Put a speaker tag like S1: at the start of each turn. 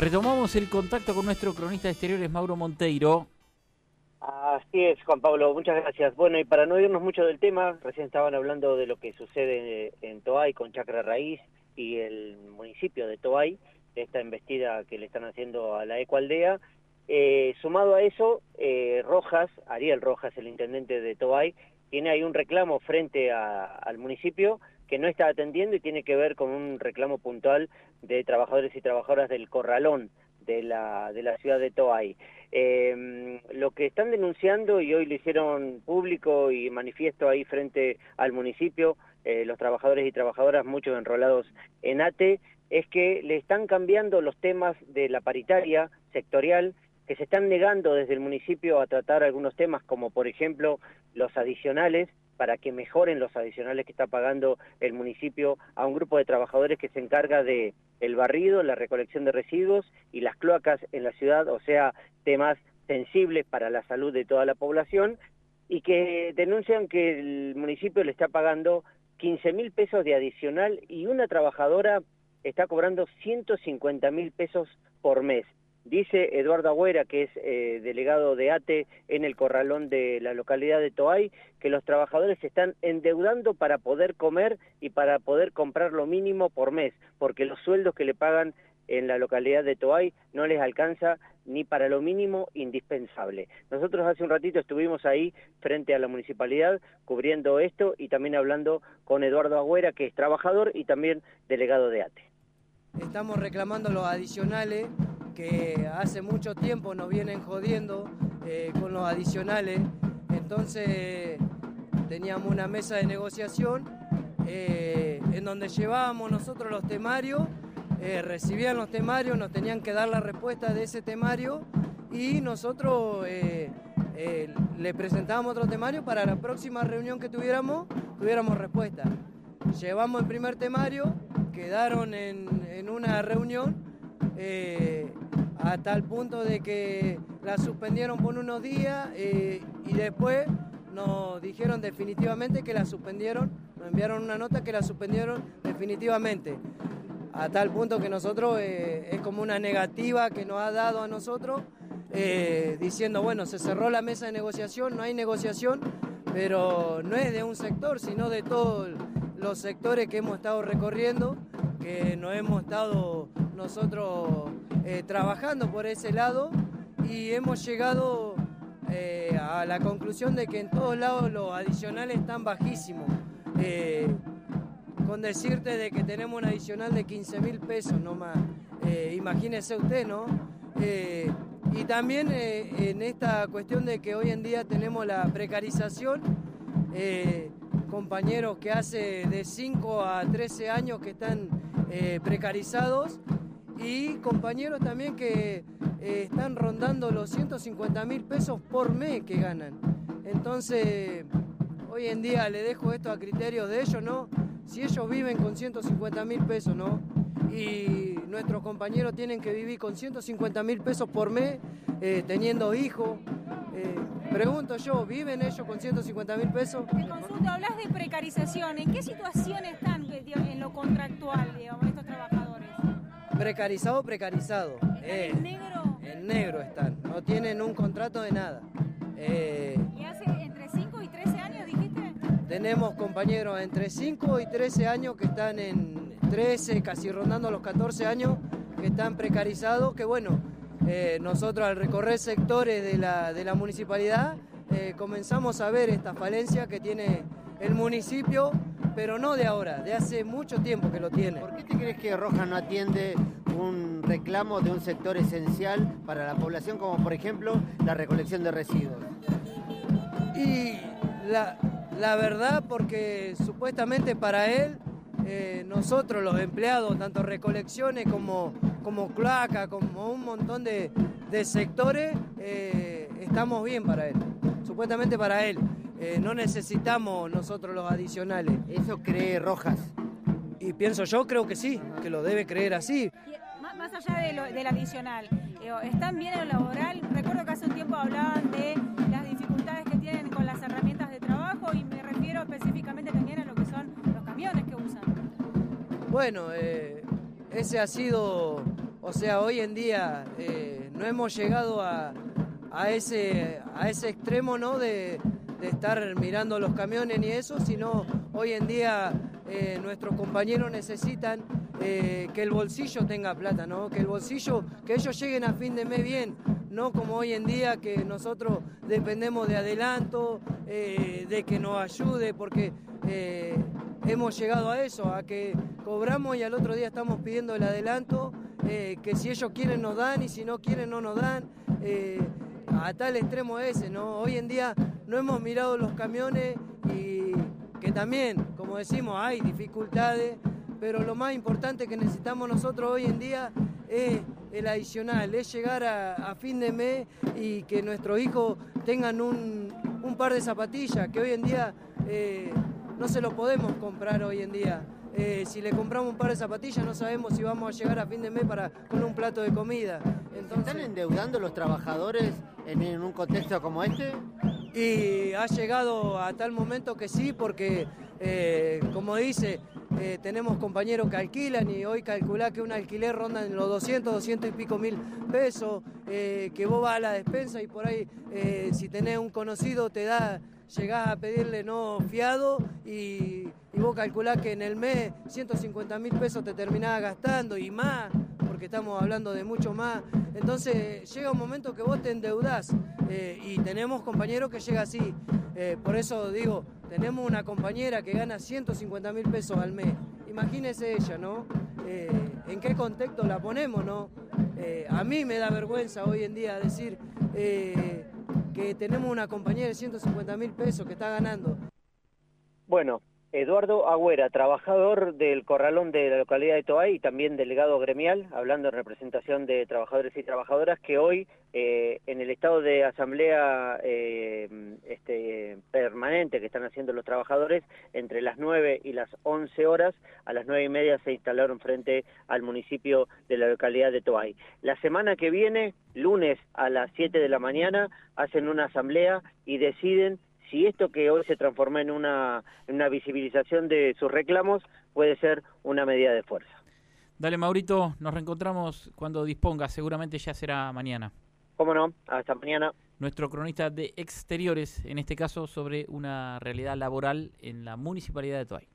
S1: Retomamos el contacto con nuestro cronista de exteriores, Mauro Monteiro.
S2: Así es, Juan Pablo, muchas gracias. Bueno, y para no irnos mucho del tema, recién estaban hablando de lo que sucede en Toay con Chacra Raíz y el municipio de Toay, esta embestida que le están haciendo a la ecoaldea. Eh, sumado a eso, eh, Rojas, Ariel Rojas, el intendente de Toay, tiene ahí un reclamo frente al municipio que no está atendiendo y tiene que ver con un reclamo puntual de trabajadores y trabajadoras del Corralón de la, de la ciudad de Toay. Eh, lo que están denunciando, y hoy lo hicieron público y manifiesto ahí frente al municipio, eh, los trabajadores y trabajadoras, muchos enrolados en ATE, es que le están cambiando los temas de la paritaria sectorial, que se están negando desde el municipio a tratar algunos temas, como por ejemplo los adicionales, para que mejoren los adicionales que está pagando el municipio a un grupo de trabajadores que se encarga de el barrido, la recolección de residuos y las cloacas en la ciudad, o sea, temas sensibles para la salud de toda la población y que denuncian que el municipio le está pagando 15 mil pesos de adicional y una trabajadora está cobrando 150 mil pesos por mes. Dice Eduardo Agüera, que es eh, delegado de ATE en el corralón de la localidad de Toay, que los trabajadores se están endeudando para poder comer y para poder comprar lo mínimo por mes, porque los sueldos que le pagan en la localidad de Toay no les alcanza ni para lo mínimo indispensable. Nosotros hace un ratito estuvimos ahí frente a la municipalidad cubriendo esto y también hablando con Eduardo Agüera, que es trabajador y también delegado de ATE.
S3: Estamos reclamando los adicionales que hace mucho tiempo nos vienen jodiendo eh, con los adicionales. Entonces teníamos una mesa de negociación eh, en donde llevábamos nosotros los temarios, eh, recibían los temarios, nos tenían que dar la respuesta de ese temario y nosotros le presentábamos otro temario para la próxima reunión que tuviéramos, tuviéramos respuesta. Llevamos el primer temario, quedaron en, una reunión a tal punto de que la suspendieron por unos días eh, y después nos dijeron definitivamente que la suspendieron, nos enviaron una nota que la suspendieron definitivamente, a tal punto que nosotros eh, es como una negativa que nos ha dado a nosotros, eh, diciendo, bueno, se cerró la mesa de negociación, no hay negociación, pero no es de un sector, sino de todos los sectores que hemos estado recorriendo, que nos hemos estado nosotros eh, trabajando por ese lado y hemos llegado eh, a la conclusión de que en todos lados los adicionales están bajísimos. Eh, con decirte de que tenemos un adicional de 15 mil pesos nomás, imagínese usted, ¿no? y también en esta cuestión de que hoy en día tenemos la precarización, compañeros que hace de 5 a 13 años que están precarizados y compañeros también que eh, están rondando los 150 mil pesos por mes que ganan. Entonces, hoy en día le dejo esto a criterio de ellos, ¿no? Si ellos viven con 150 mil pesos, ¿no? Y nuestros compañeros tienen que vivir con 150 mil pesos por mes, eh, teniendo hijos. Eh, pregunto yo, ¿viven ellos con 150 mil pesos?
S4: Te consulto, hablas de precarización. ¿En qué situación están en lo contractual, digamos, estos trabajadores?
S3: Precarizado, precarizado.
S4: ¿En eh, negro?
S3: En negro están, no tienen un contrato de nada.
S4: Eh, ¿Y hace entre 5 y 13 años dijiste?
S3: Tenemos compañeros entre 5 y 13 años que están en 13, casi rondando los 14 años, que están precarizados, que bueno, eh, nosotros al recorrer sectores de la, de la municipalidad comenzamos a ver esta falencia que tiene el municipio pero no de ahora, de hace mucho tiempo que lo tiene.
S5: ¿Por qué te crees que Roja no atiende un reclamo de un sector esencial para la población, como por ejemplo la recolección de residuos?
S3: Y la, verdad, porque supuestamente para él, eh, nosotros los empleados, tanto recolecciones como, como cloaca, como un montón de, sectores, eh, estamos bien para él, supuestamente para él. Eh, no necesitamos nosotros los adicionales.
S5: ¿Eso cree Rojas?
S3: Y pienso yo, creo que sí, que lo debe creer así.
S4: más allá de del adicional, ¿están bien en lo laboral? Recuerdo que hace un tiempo hablaban de las dificultades que tienen con las herramientas de trabajo y me refiero específicamente también a lo que son los camiones que usan.
S3: Bueno, eh, ese ha sido O sea, hoy en día eh, no hemos llegado a, a, ese, a ese extremo ¿no? de, de estar mirando los camiones ni eso, sino hoy en día eh, nuestros compañeros necesitan eh, que el bolsillo tenga plata, ¿no? Que el bolsillo, que ellos lleguen a fin de mes bien, no como hoy en día que nosotros dependemos de adelanto, eh, de que nos ayude, porque hemos llegado a eso, a que cobramos y al otro día estamos pidiendo el adelanto, que si ellos quieren nos dan y si no quieren no nos dan a tal extremo ese, ¿no? Hoy en día no hemos mirado los camiones y que también, como decimos, hay dificultades, pero lo más importante que necesitamos nosotros hoy en día es el adicional, es llegar a, fin de mes y que nuestros hijos tengan un, par de zapatillas, que hoy en día eh, no se lo podemos comprar hoy en día. Eh, si le compramos un par de zapatillas no sabemos si vamos a llegar a fin de mes para, con un plato de comida.
S5: ¿Están endeudando los trabajadores en, un contexto como este?
S3: Y ha llegado a tal momento que sí, porque eh, como dice, eh, tenemos compañeros que alquilan y hoy calcula que un alquiler ronda en los 200, 200 y pico mil pesos, que vos vas a la despensa y por ahí si tenés un conocido te da llegás a pedirle no fiado y, vos calculás que en el mes 150 mil pesos te terminás gastando y más, porque estamos hablando de mucho más. Entonces llega un momento que vos te endeudás eh, y tenemos compañeros que llega así. Eh, por eso digo, tenemos una compañera que gana 150 mil pesos al mes. Imagínese ella, ¿no? Eh, ¿En qué contexto la ponemos, no? a mí me da vergüenza hoy en día decir que tenemos una compañía de 150 mil pesos que está ganando.
S2: Bueno, Eduardo Agüera, trabajador del corralón de la localidad de Toay y también delegado gremial, hablando en representación de trabajadores y trabajadoras que hoy eh, en el estado de asamblea eh, este, permanente que están haciendo los trabajadores, entre las 9 y las 11 horas, a las 9 y media se instalaron frente al municipio de la localidad de Toay. La semana que viene, lunes a las 7 de la mañana, hacen una asamblea y deciden si esto que hoy se transforma en una, en una visibilización de sus reclamos puede ser una medida de fuerza.
S1: Dale, Maurito, nos reencontramos cuando disponga, seguramente ya será mañana.
S2: ¿Cómo no? Hasta mañana.
S1: Nuestro cronista de exteriores, en este caso sobre una realidad laboral en la municipalidad de Toay.